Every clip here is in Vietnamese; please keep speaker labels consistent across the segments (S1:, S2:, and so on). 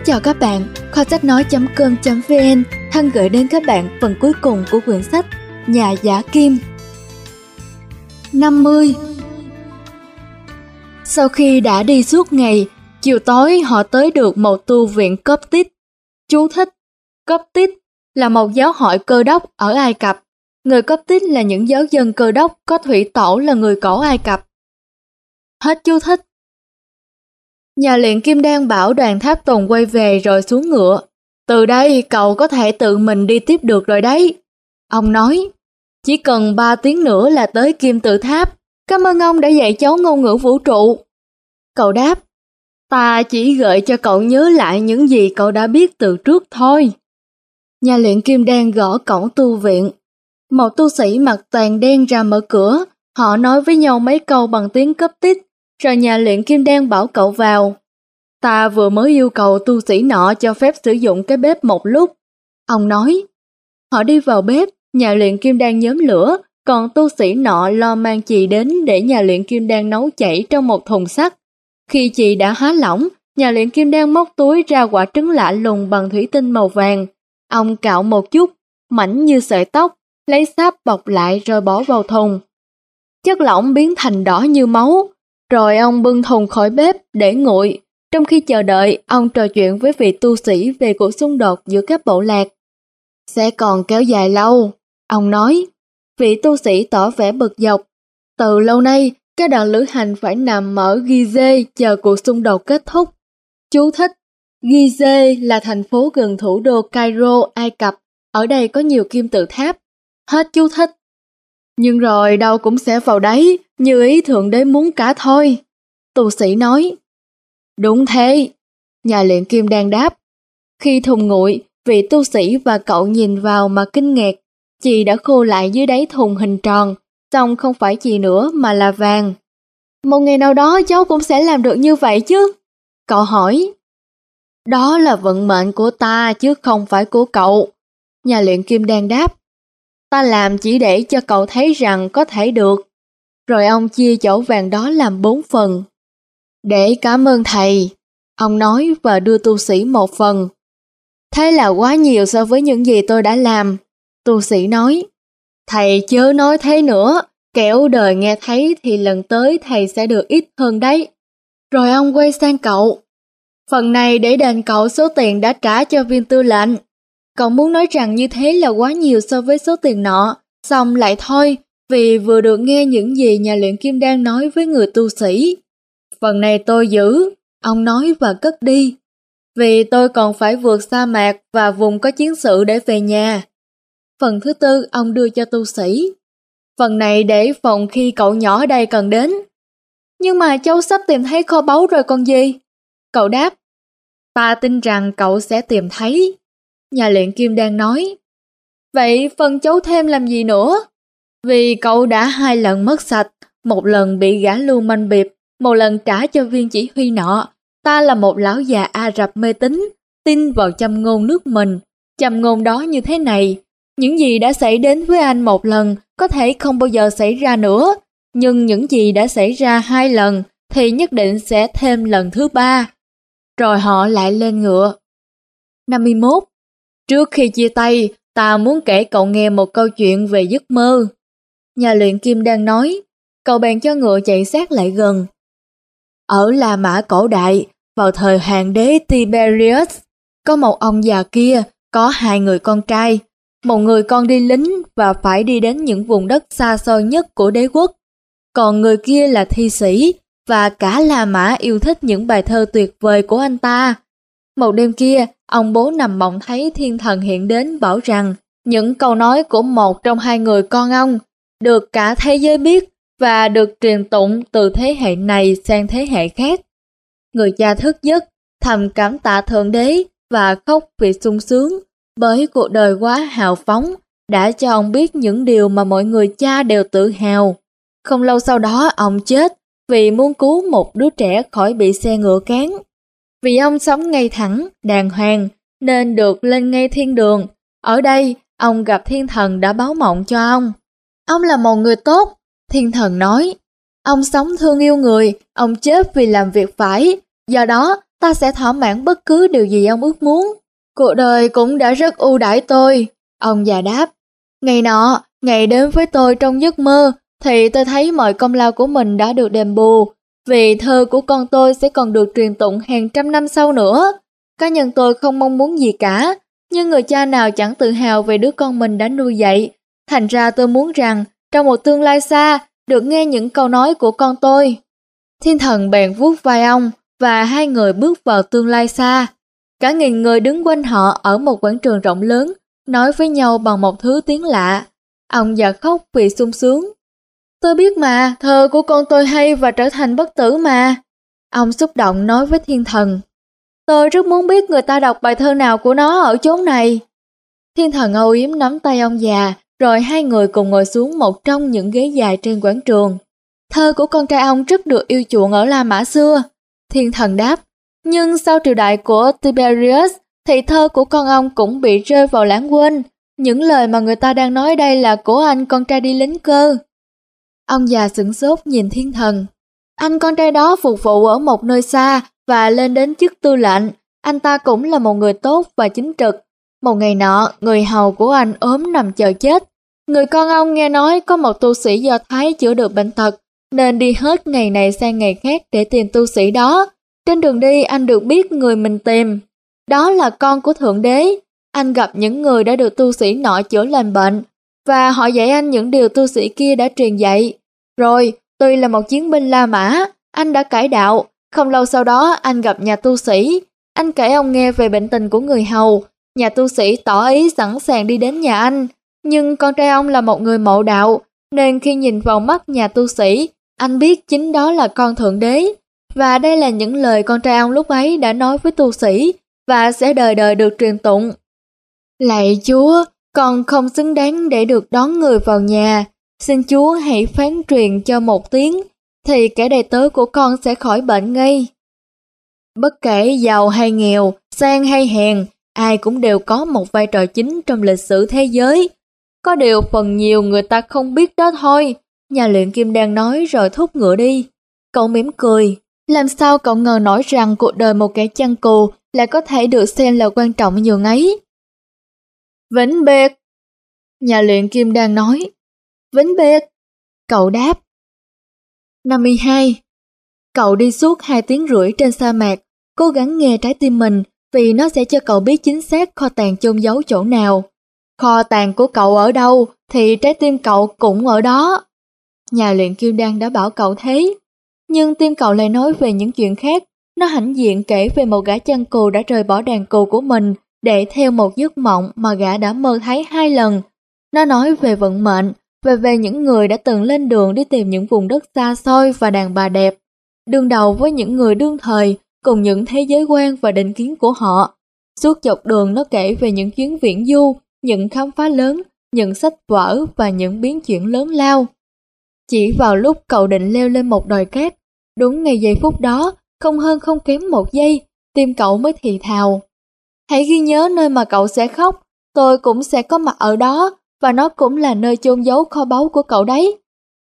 S1: Kính chào các bạn, kho sách nói.com.vn thân gửi đến các bạn phần cuối cùng của quyển sách Nhà giả kim 50 Sau khi đã đi suốt ngày, chiều tối họ tới được một tu viện Coptic. Chú thích Coptic là một giáo hội cơ đốc ở Ai Cập. Người Coptic là những giáo dân cơ đốc có thủy tổ là người cổ Ai Cập. Hết chú thích. Nhà luyện kim đan bảo đoàn tháp tùng quay về rồi xuống ngựa. Từ đây cậu có thể tự mình đi tiếp được rồi đấy. Ông nói, chỉ cần 3 tiếng nữa là tới kim tự tháp. Cảm ơn ông đã dạy cháu ngôn ngữ vũ trụ. Cậu đáp, ta chỉ gợi cho cậu nhớ lại những gì cậu đã biết từ trước thôi. Nhà luyện kim đan gõ cổng tu viện. Một tu sĩ mặc toàn đen ra mở cửa, họ nói với nhau mấy câu bằng tiếng cấp tích rồi nhà luyện kim đen bảo cậu vào. Ta vừa mới yêu cầu tu sĩ nọ cho phép sử dụng cái bếp một lúc. Ông nói, họ đi vào bếp, nhà luyện kim đen nhóm lửa, còn tu sĩ nọ lo mang chì đến để nhà luyện kim đen nấu chảy trong một thùng sắt. Khi chì đã há lỏng, nhà luyện kim đen móc túi ra quả trứng lạ lùng bằng thủy tinh màu vàng. Ông cạo một chút, mảnh như sợi tóc, lấy sáp bọc lại rồi bỏ vào thùng. Chất lỏng biến thành đỏ như máu, rồi ông bưng thùng khỏi bếp để nguội. Trong khi chờ đợi, ông trò chuyện với vị tu sĩ về cuộc xung đột giữa các bộ lạc. Sẽ còn kéo dài lâu, ông nói. Vị tu sĩ tỏ vẻ bực dọc. Từ lâu nay, các đoàn lữ hành phải nằm ở Gizeh chờ cuộc xung đột kết thúc. Chú thích Gizeh là thành phố gần thủ đô Cairo, Ai Cập. Ở đây có nhiều kim tự tháp. Hết chú thích. Nhưng rồi đâu cũng sẽ vào đấy, như ý thượng đế muốn cả thôi. Tu sĩ nói. Đúng thế. Nhà luyện kim đang đáp. Khi thùng nguội, vị tu sĩ và cậu nhìn vào mà kinh ngạc. Chị đã khô lại dưới đáy thùng hình tròn, xong không phải chị nữa mà là vàng. Một ngày nào đó cháu cũng sẽ làm được như vậy chứ? Cậu hỏi. Đó là vận mệnh của ta chứ không phải của cậu. Nhà luyện kim đang đáp. Ta làm chỉ để cho cậu thấy rằng có thể được. Rồi ông chia chỗ vàng đó làm bốn phần. Để cảm ơn thầy, ông nói và đưa tu sĩ một phần. Thế là quá nhiều so với những gì tôi đã làm. Tu sĩ nói, thầy chớ nói thế nữa, kẻo đời nghe thấy thì lần tới thầy sẽ được ít hơn đấy. Rồi ông quay sang cậu. Phần này để đền cậu số tiền đã trả cho viên tư lệnh. Cậu muốn nói rằng như thế là quá nhiều so với số tiền nọ, xong lại thôi, vì vừa được nghe những gì nhà luyện kim đang nói với người tu sĩ. Phần này tôi giữ, ông nói và cất đi. Vì tôi còn phải vượt sa mạc và vùng có chiến sự để về nhà. Phần thứ tư ông đưa cho tu sĩ. Phần này để phòng khi cậu nhỏ đây cần đến. Nhưng mà cháu sắp tìm thấy kho báu rồi còn gì? Cậu đáp. Ta tin rằng cậu sẽ tìm thấy. Nhà luyện kim đang nói. Vậy phân chấu thêm làm gì nữa? Vì cậu đã hai lần mất sạch, một lần bị gã lưu manh biệp, một lần trả cho viên chỉ huy nọ. Ta là một lão già Ả Rập mê tín, tin vào châm ngôn nước mình. Châm ngôn đó như thế này, những gì đã xảy đến với anh một lần có thể không bao giờ xảy ra nữa, nhưng những gì đã xảy ra hai lần thì nhất định sẽ thêm lần thứ ba. Rồi họ lại lên ngựa. 51. Trước khi chia tay, ta muốn kể cậu nghe một câu chuyện về giấc mơ. Nhà luyện kim đang nói, cậu bèn cho ngựa chạy sát lại gần. Ở La Mã cổ đại, vào thời hoàng đế Tiberius, có một ông già kia có hai người con trai. Một người con đi lính và phải đi đến những vùng đất xa xôi nhất của đế quốc. Còn người kia là thi sĩ và cả La Mã yêu thích những bài thơ tuyệt vời của anh ta. Một đêm kia, ông bố nằm mộng thấy thiên thần hiện đến bảo rằng những câu nói của một trong hai người con ông được cả thế giới biết và được truyền tụng từ thế hệ này sang thế hệ khác. Người cha thức giấc, thầm cảm tạ Thượng Đế và khóc vì sung sướng bởi cuộc đời quá hào phóng đã cho ông biết những điều mà mọi người cha đều tự hào. Không lâu sau đó ông chết vì muốn cứu một đứa trẻ khỏi bị xe ngựa cán. Vì ông sống ngay thẳng, đàng hoàng, nên được lên ngay thiên đường. Ở đây, ông gặp thiên thần đã báo mộng cho ông. Ông là một người tốt, thiên thần nói. Ông sống thương yêu người, ông chết vì làm việc phải. Do đó, ta sẽ thỏa mãn bất cứ điều gì ông ước muốn. Cuộc đời cũng đã rất ưu đãi tôi, ông già đáp. Ngày nọ, ngày đến với tôi trong giấc mơ, thì tôi thấy mọi công lao của mình đã được đền bù, vì thơ của con tôi sẽ còn được truyền tụng hàng trăm năm sau nữa. Cá nhân tôi không mong muốn gì cả, nhưng người cha nào chẳng tự hào về đứa con mình đã nuôi dạy. Thành ra tôi muốn rằng, trong một tương lai xa, được nghe những câu nói của con tôi. Thiên thần bèn vuốt vai ông, và hai người bước vào tương lai xa. Cả nghìn người đứng quanh họ ở một quảng trường rộng lớn, nói với nhau bằng một thứ tiếng lạ. Ông già khóc vì sung sướng. Tôi biết mà, thơ của con tôi hay và trở thành bất tử mà. Ông xúc động nói với thiên thần. Tôi rất muốn biết người ta đọc bài thơ nào của nó ở chốn này. Thiên thần âu yếm nắm tay ông già, rồi hai người cùng ngồi xuống một trong những ghế dài trên quảng trường. Thơ của con trai ông rất được yêu chuộng ở La Mã xưa. Thiên thần đáp, nhưng sau triều đại của Tiberius thì thơ của con ông cũng bị rơi vào lãng quên. Những lời mà người ta đang nói đây là của anh con trai đi lính cơ. Ông già sửng sốt nhìn thiên thần. Anh con trai đó phục vụ ở một nơi xa và lên đến chức tư lệnh. Anh ta cũng là một người tốt và chính trực. Một ngày nọ, người hầu của anh ốm nằm chờ chết. Người con ông nghe nói có một tu sĩ do Thái chữa được bệnh tật, nên đi hết ngày này sang ngày khác để tìm tu sĩ đó. Trên đường đi anh được biết người mình tìm. Đó là con của Thượng Đế. Anh gặp những người đã được tu sĩ nọ chữa lành bệnh, và họ dạy anh những điều tu sĩ kia đã truyền dạy. Rồi, tôi là một chiến binh La Mã, anh đã cải đạo. Không lâu sau đó anh gặp nhà tu sĩ. Anh kể ông nghe về bệnh tình của người hầu. Nhà tu sĩ tỏ ý sẵn sàng đi đến nhà anh. Nhưng con trai ông là một người mộ đạo, nên khi nhìn vào mắt nhà tu sĩ, anh biết chính đó là con thượng đế. Và đây là những lời con trai ông lúc ấy đã nói với tu sĩ và sẽ đời đời được truyền tụng. Lạy Chúa, con không xứng đáng để được đón người vào nhà. Xin Chúa hãy phán truyền cho một tiếng, thì kẻ đầy tớ của con sẽ khỏi bệnh ngay. Bất kể giàu hay nghèo, sang hay hèn, ai cũng đều có một vai trò chính trong lịch sử thế giới. Có điều phần nhiều người ta không biết đó thôi, nhà luyện kim đang nói rồi thúc ngựa đi. Cậu mỉm cười, làm sao cậu ngờ nổi rằng cuộc đời một kẻ chăn cù lại có thể được xem là quan trọng nhường ấy? Vĩnh biệt! Nhà luyện kim đang nói. Vĩnh biệt! Cậu đáp. 52. Cậu đi suốt 2 tiếng rưỡi trên sa mạc, cố gắng nghe trái tim mình vì nó sẽ cho cậu biết chính xác kho tàng chôn giấu chỗ nào. Kho tàng của cậu ở đâu thì trái tim cậu cũng ở đó. Nhà luyện kim đan đã bảo cậu thế. Nhưng tim cậu lại nói về những chuyện khác. Nó hãnh diện kể về một gã chân cù đã rời bỏ đàn cù của mình để theo một giấc mộng mà gã đã mơ thấy hai lần. Nó nói về vận mệnh, về về những người đã từng lên đường đi tìm những vùng đất xa xôi và đàn bà đẹp. Đương đầu với những người đương thời, cùng những thế giới quan và định kiến của họ. Suốt dọc đường nó kể về những chuyến viễn du, những khám phá lớn, những sách vở và những biến chuyển lớn lao. Chỉ vào lúc cậu định leo lên một đồi cát, đúng ngày giây phút đó, không hơn không kém một giây, tim cậu mới thì thào. Hãy ghi nhớ nơi mà cậu sẽ khóc, tôi cũng sẽ có mặt ở đó, và nó cũng là nơi chôn giấu kho báu của cậu đấy.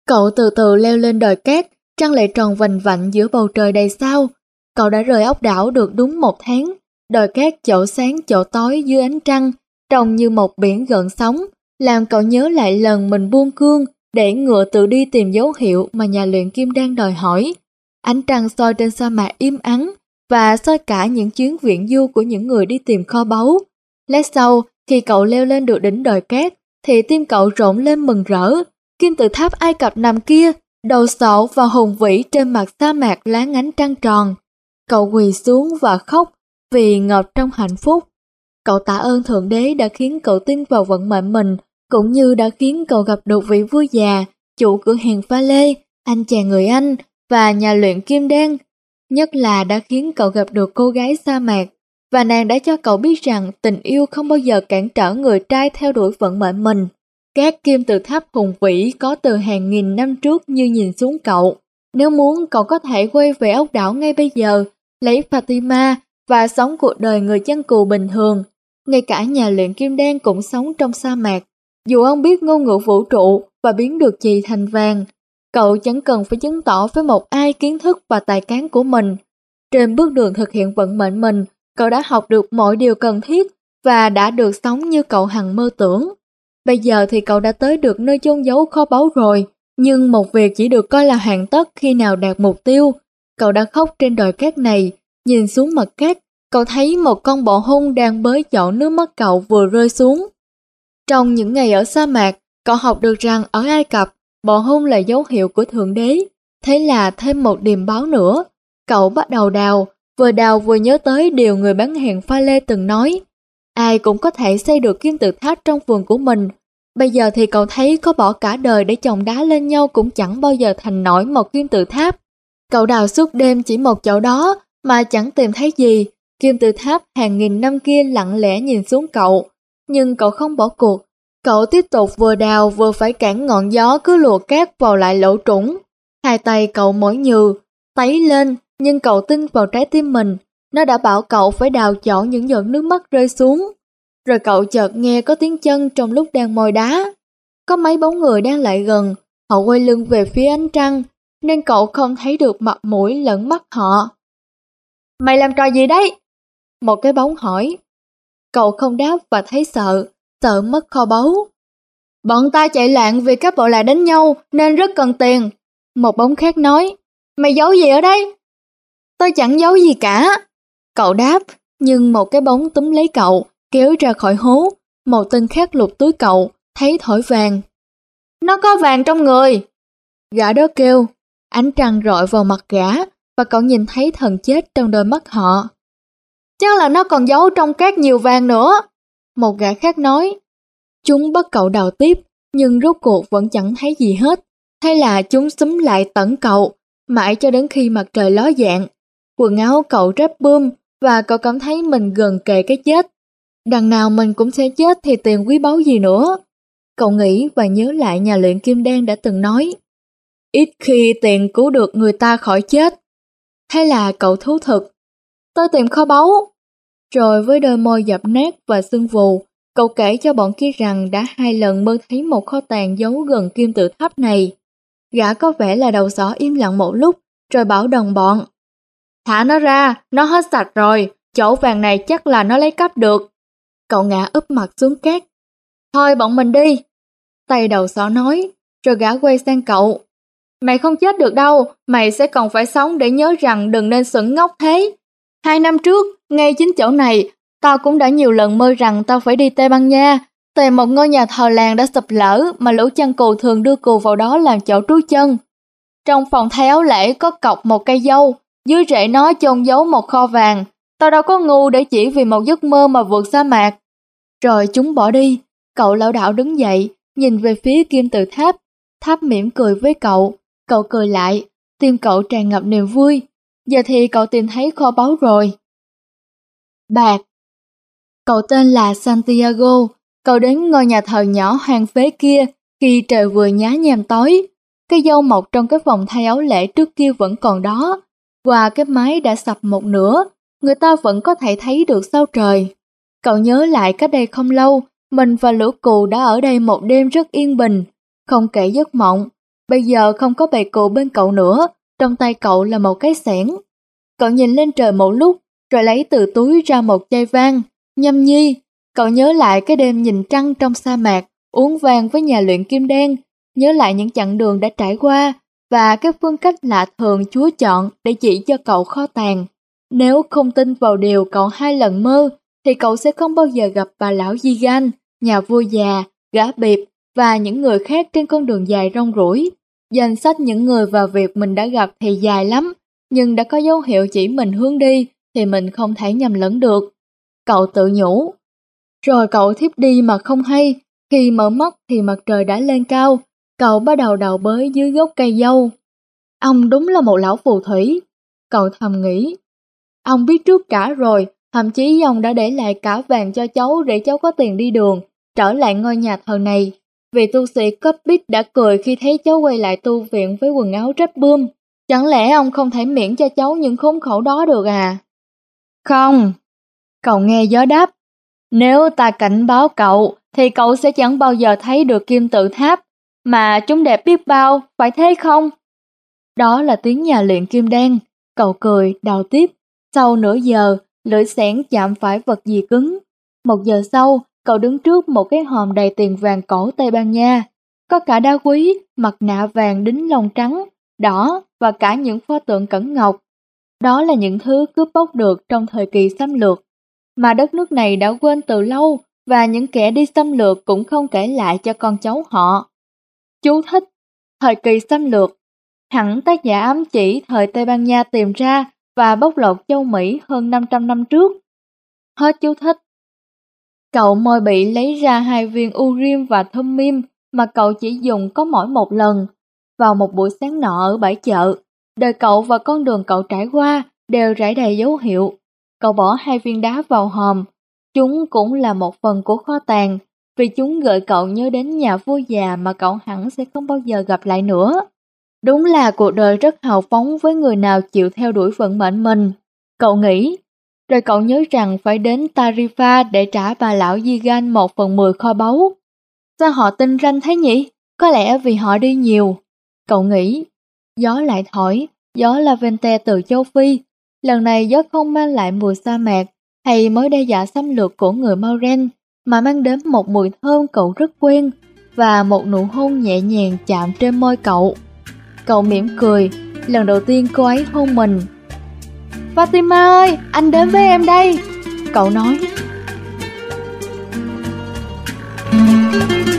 S1: Cậu từ từ leo lên đồi cát, trăng lại tròn vành vạnh giữa bầu trời đầy sao. Cậu đã rời ốc đảo được đúng một tháng, đồi cát chỗ sáng chỗ tối dưới ánh trăng, trông như một biển gợn sóng, làm cậu nhớ lại lần mình buông cương để ngựa tự đi tìm dấu hiệu mà nhà luyện kim đang đòi hỏi. Ánh trăng soi trên sa mạc im ắng và soi cả những chuyến viện du của những người đi tìm kho báu. Lát sau, khi cậu leo lên được đỉnh đồi cát, thì tim cậu rộn lên mừng rỡ. Kim tự tháp Ai Cập nằm kia, đầu sọ và hùng vĩ trên mặt sa mạc láng ngánh trăng tròn. Cậu quỳ xuống và khóc vì ngọt trong hạnh phúc. Cậu tạ ơn Thượng Đế đã khiến cậu tin vào vận mệnh mình, cũng như đã khiến cậu gặp được vị vua già, chủ cửa hàng pha lê, anh chàng người Anh và nhà luyện kim đen. Nhất là đã khiến cậu gặp được cô gái sa mạc, và nàng đã cho cậu biết rằng tình yêu không bao giờ cản trở người trai theo đuổi vận mệnh mình. Các kim tự tháp hùng vĩ có từ hàng nghìn năm trước như nhìn xuống cậu. Nếu muốn cậu có thể quay về ốc đảo ngay bây giờ, lấy Fatima và sống cuộc đời người chân cù bình thường. Ngay cả nhà luyện kim đen cũng sống trong sa mạc. Dù ông biết ngôn ngữ vũ trụ và biến được gì thành vàng, cậu chẳng cần phải chứng tỏ với một ai kiến thức và tài cán của mình. Trên bước đường thực hiện vận mệnh mình, cậu đã học được mọi điều cần thiết và đã được sống như cậu hằng mơ tưởng. Bây giờ thì cậu đã tới được nơi chôn giấu kho báu rồi, nhưng một việc chỉ được coi là hoàn tất khi nào đạt mục tiêu. Cậu đã khóc trên đồi cát này, nhìn xuống mặt cát, cậu thấy một con bọ hung đang bới chỗ nước mắt cậu vừa rơi xuống. Trong những ngày ở sa mạc, cậu học được rằng ở Ai Cập, bọ hung là dấu hiệu của Thượng Đế. Thế là thêm một điềm báo nữa. Cậu bắt đầu đào, vừa đào vừa nhớ tới điều người bán hàng pha lê từng nói. Ai cũng có thể xây được kim tự tháp trong vườn của mình. Bây giờ thì cậu thấy có bỏ cả đời để chồng đá lên nhau cũng chẳng bao giờ thành nổi một kim tự tháp. Cậu đào suốt đêm chỉ một chỗ đó mà chẳng tìm thấy gì. Kim tự tháp hàng nghìn năm kia lặng lẽ nhìn xuống cậu. Nhưng cậu không bỏ cuộc. Cậu tiếp tục vừa đào vừa phải cản ngọn gió cứ lùa cát vào lại lỗ trũng. Hai tay cậu mỏi nhừ, tấy lên nhưng cậu tin vào trái tim mình nó đã bảo cậu phải đào chọn những giọt nước mắt rơi xuống. Rồi cậu chợt nghe có tiếng chân trong lúc đang mồi đá. Có mấy bóng người đang lại gần, họ quay lưng về phía ánh trăng, nên cậu không thấy được mặt mũi lẫn mắt họ. Mày làm trò gì đấy? Một cái bóng hỏi. Cậu không đáp và thấy sợ, sợ mất kho báu. Bọn ta chạy lạng vì các bộ lại đánh nhau nên rất cần tiền. Một bóng khác nói, mày giấu gì ở đây? Tôi chẳng giấu gì cả. Cậu đáp, nhưng một cái bóng túm lấy cậu, kéo ra khỏi hố. Một tên khác lục túi cậu, thấy thổi vàng. Nó có vàng trong người. Gã đó kêu, ánh trăng rọi vào mặt gã và cậu nhìn thấy thần chết trong đôi mắt họ. Chắc là nó còn giấu trong cát nhiều vàng nữa. Một gã khác nói. Chúng bắt cậu đào tiếp, nhưng rốt cuộc vẫn chẳng thấy gì hết. Hay là chúng xúm lại tẩn cậu, mãi cho đến khi mặt trời ló dạng. Quần áo cậu rách bươm, và cậu cảm thấy mình gần kề cái chết. Đằng nào mình cũng sẽ chết thì tiền quý báu gì nữa. Cậu nghĩ và nhớ lại nhà luyện kim đen đã từng nói. Ít khi tiền cứu được người ta khỏi chết. Hay là cậu thú thực. Tôi tìm kho báu. Rồi với đôi môi dập nát và sưng vù, cậu kể cho bọn kia rằng đã hai lần mơ thấy một kho tàng giấu gần kim tự tháp này. Gã có vẻ là đầu sỏ im lặng một lúc, rồi bảo đồng bọn. Thả nó ra, nó hết sạch rồi, chỗ vàng này chắc là nó lấy cắp được. Cậu ngã úp mặt xuống cát. Thôi bọn mình đi. Tay đầu sỏ nói, rồi gã quay sang cậu. Mày không chết được đâu, mày sẽ còn phải sống để nhớ rằng đừng nên sững ngốc thế. Hai năm trước, ngay chính chỗ này, tao cũng đã nhiều lần mơ rằng tao phải đi Tây Ban Nha, tìm một ngôi nhà thờ làng đã sụp lở mà lũ chăn cừu thường đưa cừu vào đó làm chỗ trú chân. Trong phòng thay áo lễ có cọc một cây dâu, dưới rễ nó chôn giấu một kho vàng, tao đâu có ngu để chỉ vì một giấc mơ mà vượt sa mạc. Rồi chúng bỏ đi, cậu lão đạo đứng dậy, nhìn về phía kim tự tháp. Tháp mỉm cười với cậu, cậu cười lại, tim cậu tràn ngập niềm vui. Giờ thì cậu tìm thấy kho báu rồi. Bạc Cậu tên là Santiago, cậu đến ngôi nhà thờ nhỏ hoang phế kia khi trời vừa nhá nhem tối. Cây dâu mọc trong cái vòng thay áo lễ trước kia vẫn còn đó, qua cái mái đã sập một nửa, người ta vẫn có thể thấy được sao trời. Cậu nhớ lại cách đây không lâu, mình và lũ cù đã ở đây một đêm rất yên bình, không kể giấc mộng. Bây giờ không có bầy cù bên cậu nữa, trong tay cậu là một cái xẻng. Cậu nhìn lên trời một lúc, rồi lấy từ túi ra một chai vang. Nhâm nhi, cậu nhớ lại cái đêm nhìn trăng trong sa mạc, uống vang với nhà luyện kim đen, nhớ lại những chặng đường đã trải qua, và các phương cách lạ thường Chúa chọn để chỉ cho cậu kho tàng. Nếu không tin vào điều cậu hai lần mơ, thì cậu sẽ không bao giờ gặp bà lão Di Gan, nhà vua già, gã biệp và những người khác trên con đường dài rong ruổi. Danh sách những người và việc mình đã gặp thì dài lắm, nhưng đã có dấu hiệu chỉ mình hướng đi thì mình không thể nhầm lẫn được. Cậu tự nhủ. Rồi cậu thiếp đi mà không hay, khi mở mắt thì mặt trời đã lên cao, Cậu bắt đầu đào bới dưới gốc cây dâu. Ông đúng là một lão phù thủy. Cậu thầm nghĩ. Ông biết trước cả rồi, thậm chí ông đã để lại cả vàng cho cháu để cháu có tiền đi đường, trở lại ngôi nhà thờ này. Vì tu sĩ cấp bít đã cười khi thấy cháu quay lại tu viện với quần áo rách bươm. Chẳng lẽ ông không thể miễn cho cháu những khốn khổ đó được à? Không. Cậu nghe gió đáp. Nếu ta cảnh báo cậu, thì cậu sẽ chẳng bao giờ thấy được kim tự tháp mà chúng đẹp biết bao, phải thế không? Đó là tiếng nhà luyện kim đen, cậu cười, đào tiếp. Sau nửa giờ, lưỡi xẻng chạm phải vật gì cứng. Một giờ sau, cậu đứng trước một cái hòm đầy tiền vàng cổ Tây Ban Nha. Có cả đá quý, mặt nạ vàng đính lông trắng, đỏ và cả những pho tượng cẩn ngọc. Đó là những thứ cướp bóc được trong thời kỳ xâm lược, mà đất nước này đã quên từ lâu và những kẻ đi xâm lược cũng không kể lại cho con cháu họ. Chú thích Thời kỳ xâm lược Hẳn tác giả ám chỉ thời Tây Ban Nha tìm ra và bóc lột châu Mỹ hơn 500 năm trước. Hết chú thích. Cậu môi bị lấy ra hai viên urim và thơm mim mà cậu chỉ dùng có mỗi một lần. Vào một buổi sáng nọ ở bãi chợ, đời cậu và con đường cậu trải qua đều rải đầy dấu hiệu. Cậu bỏ hai viên đá vào hòm. Chúng cũng là một phần của kho tàng, vì chúng gợi cậu nhớ đến nhà vua già mà cậu hẳn sẽ không bao giờ gặp lại nữa. Đúng là cuộc đời rất hào phóng với người nào chịu theo đuổi vận mệnh mình. Cậu nghĩ, rồi cậu nhớ rằng phải đến Tarifa để trả bà lão Gigan một phần mười kho báu. Sao họ tinh ranh thế nhỉ? Có lẽ vì họ đi nhiều. Cậu nghĩ, gió lại thổi, gió Lavente từ châu Phi. Lần này gió không mang lại mùi sa mạc hay mối đe dọa xâm lược của người Mauren, mà mang đến một mùi thơm cậu rất quen và một nụ hôn nhẹ nhàng chạm trên môi cậu. Cậu mỉm cười, lần đầu tiên cô ấy hôn mình. Fatima ơi, anh đến với em đây. Cậu nói. Thank you.